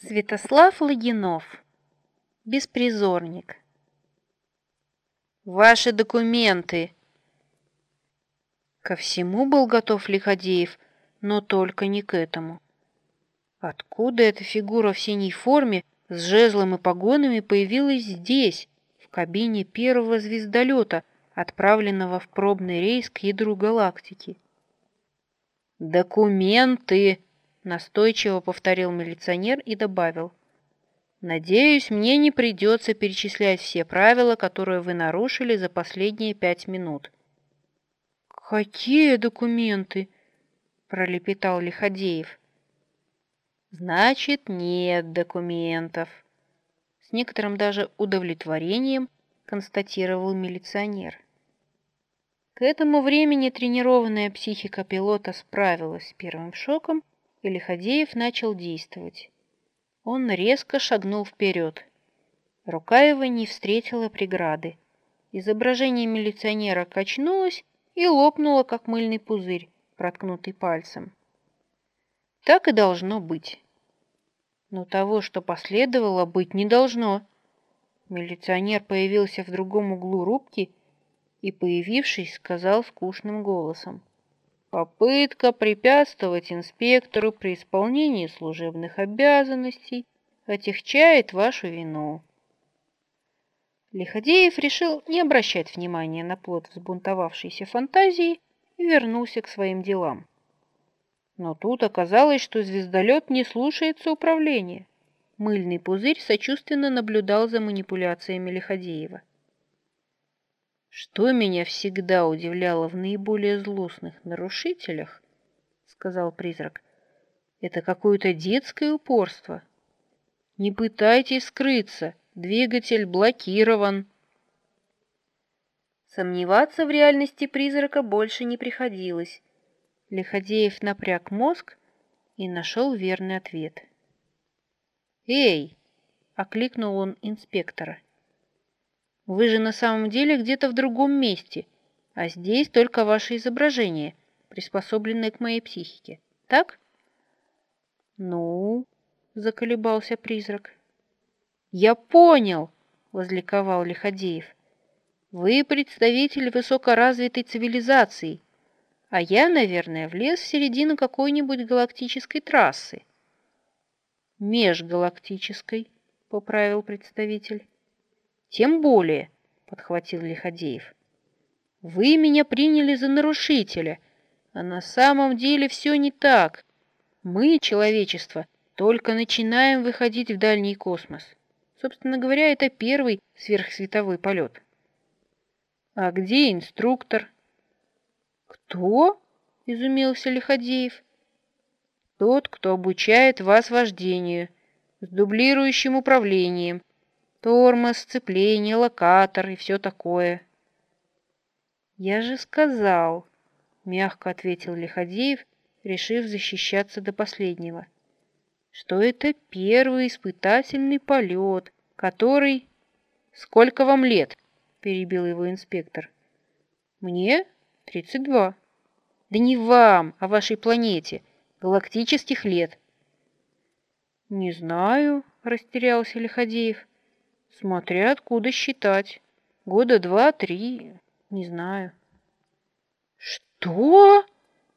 Святослав Логинов. Беспризорник. Ваши документы. Ко всему был готов Лиходеев, но только не к этому. Откуда эта фигура в синей форме с жезлом и погонами появилась здесь, в кабине первого звездолета, отправленного в пробный рейс к ядру галактики? «Документы!» Настойчиво повторил милиционер и добавил. «Надеюсь, мне не придется перечислять все правила, которые вы нарушили за последние пять минут». «Какие документы?» – пролепетал Лиходеев. «Значит, нет документов», – с некоторым даже удовлетворением констатировал милиционер. К этому времени тренированная психика пилота справилась с первым шоком и Лиходеев начал действовать. Он резко шагнул вперед. Рука его не встретила преграды. Изображение милиционера качнулось и лопнуло, как мыльный пузырь, проткнутый пальцем. Так и должно быть. Но того, что последовало, быть не должно. Милиционер появился в другом углу рубки и, появившись, сказал скучным голосом. Попытка препятствовать инспектору при исполнении служебных обязанностей отягчает вашу вину. Лиходеев решил не обращать внимания на плод взбунтовавшейся фантазии и вернулся к своим делам. Но тут оказалось, что звездолет не слушается управления. Мыльный пузырь сочувственно наблюдал за манипуляциями Лиходеева. Что меня всегда удивляло в наиболее злостных нарушителях, сказал призрак, это какое-то детское упорство. Не пытайтесь скрыться, двигатель блокирован. Сомневаться в реальности призрака больше не приходилось. Лиходеев напряг мозг и нашел верный ответ. «Эй!» — окликнул он инспектора. Вы же на самом деле где-то в другом месте, а здесь только ваше изображение, приспособленное к моей психике. Так? Ну, заколебался призрак. Я понял, возликовал Лиходеев. Вы представитель высокоразвитой цивилизации, а я, наверное, влез в середину какой-нибудь галактической трассы. Межгалактической, поправил представитель. Тем более, подхватил Лиходеев. Вы меня приняли за нарушителя, а на самом деле все не так. Мы, человечество, только начинаем выходить в дальний космос. Собственно говоря, это первый сверхсветовой полет. А где инструктор? Кто? Изумился Лиходеев. Тот, кто обучает вас вождению, с дублирующим управлением, Тормоз, сцепление, локатор и все такое. Я же сказал, мягко ответил Лиходеев, решив защищаться до последнего, что это первый испытательный полет, который... Сколько вам лет? Перебил его инспектор. Мне? Тридцать два. Да не вам, а вашей планете. Галактических лет. Не знаю, растерялся Лиходеев. Смотря откуда считать. Года два-три, не знаю. Что?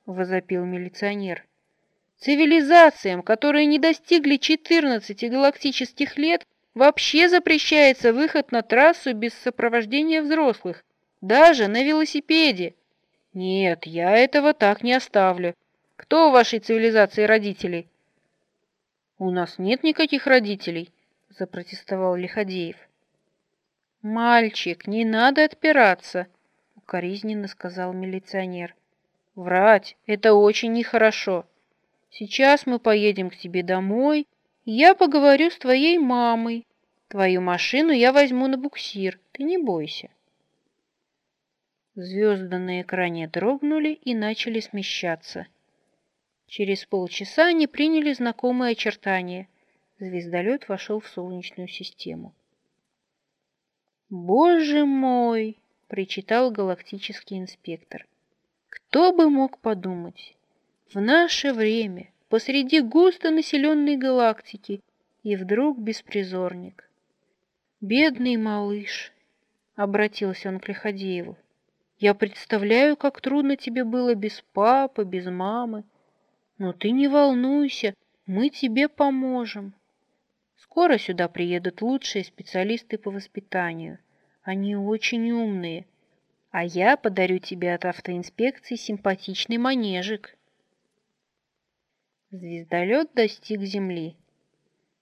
возопил милиционер. Цивилизациям, которые не достигли 14 галактических лет, вообще запрещается выход на трассу без сопровождения взрослых, даже на велосипеде. Нет, я этого так не оставлю. Кто у вашей цивилизации родители? У нас нет никаких родителей запротестовал Лиходеев. «Мальчик, не надо отпираться», — укоризненно сказал милиционер. «Врать — это очень нехорошо. Сейчас мы поедем к тебе домой, я поговорю с твоей мамой. Твою машину я возьму на буксир, ты не бойся». Звезды на экране дрогнули и начали смещаться. Через полчаса они приняли знакомые очертания — звездолет вошел в Солнечную систему. «Боже мой!» — причитал галактический инспектор. «Кто бы мог подумать? В наше время, посреди густо населенной галактики, и вдруг беспризорник. «Бедный малыш!» — обратился он к Лиходееву. «Я представляю, как трудно тебе было без папы, без мамы. Но ты не волнуйся, мы тебе поможем. Скоро сюда приедут лучшие специалисты по воспитанию. Они очень умные. А я подарю тебе от автоинспекции симпатичный манежик». Звездолет достиг Земли.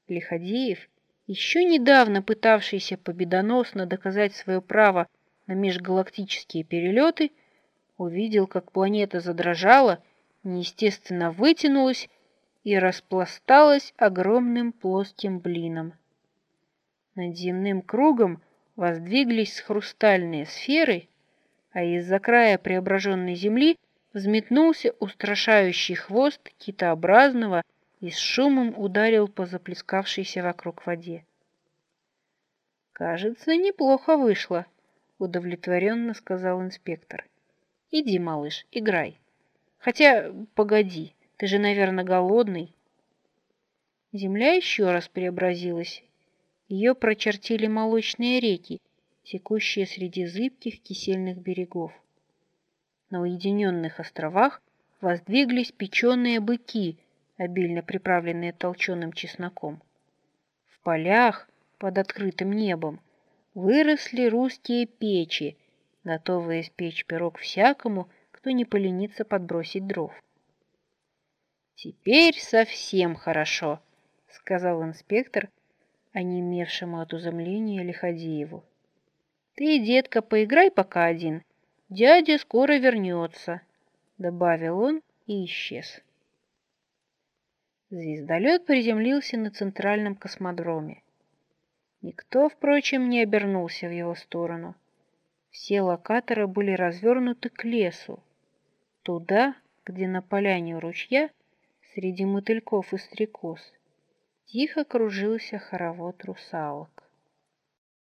Лиходеев, еще недавно пытавшийся победоносно доказать свое право на межгалактические перелеты, увидел, как планета задрожала, неестественно вытянулась и распласталась огромным плоским блином. Над земным кругом воздвиглись хрустальные сферы, а из-за края преображенной Земли взметнулся устрашающий хвост китообразного и с шумом ударил по заплескавшейся вокруг воде. «Кажется, неплохо вышло», — удовлетворенно сказал инспектор. «Иди, малыш, играй. Хотя, погоди, ты же, наверное, голодный». Земля еще раз преобразилась. Ее прочертили молочные реки, текущие среди зыбких кисельных берегов. На уединенных островах воздвиглись печеные быки — обильно приправленные толченым чесноком. В полях под открытым небом выросли русские печи, готовые испечь пирог всякому, кто не поленится подбросить дров. «Теперь совсем хорошо», — сказал инспектор, онемевшему от изумления Лиходееву. «Ты, детка, поиграй пока один. Дядя скоро вернется», — добавил он и исчез. Звездолет приземлился на центральном космодроме. Никто, впрочем, не обернулся в его сторону. Все локаторы были развернуты к лесу, туда, где на поляне ручья, среди мотыльков и стрекоз, тихо кружился хоровод русалок.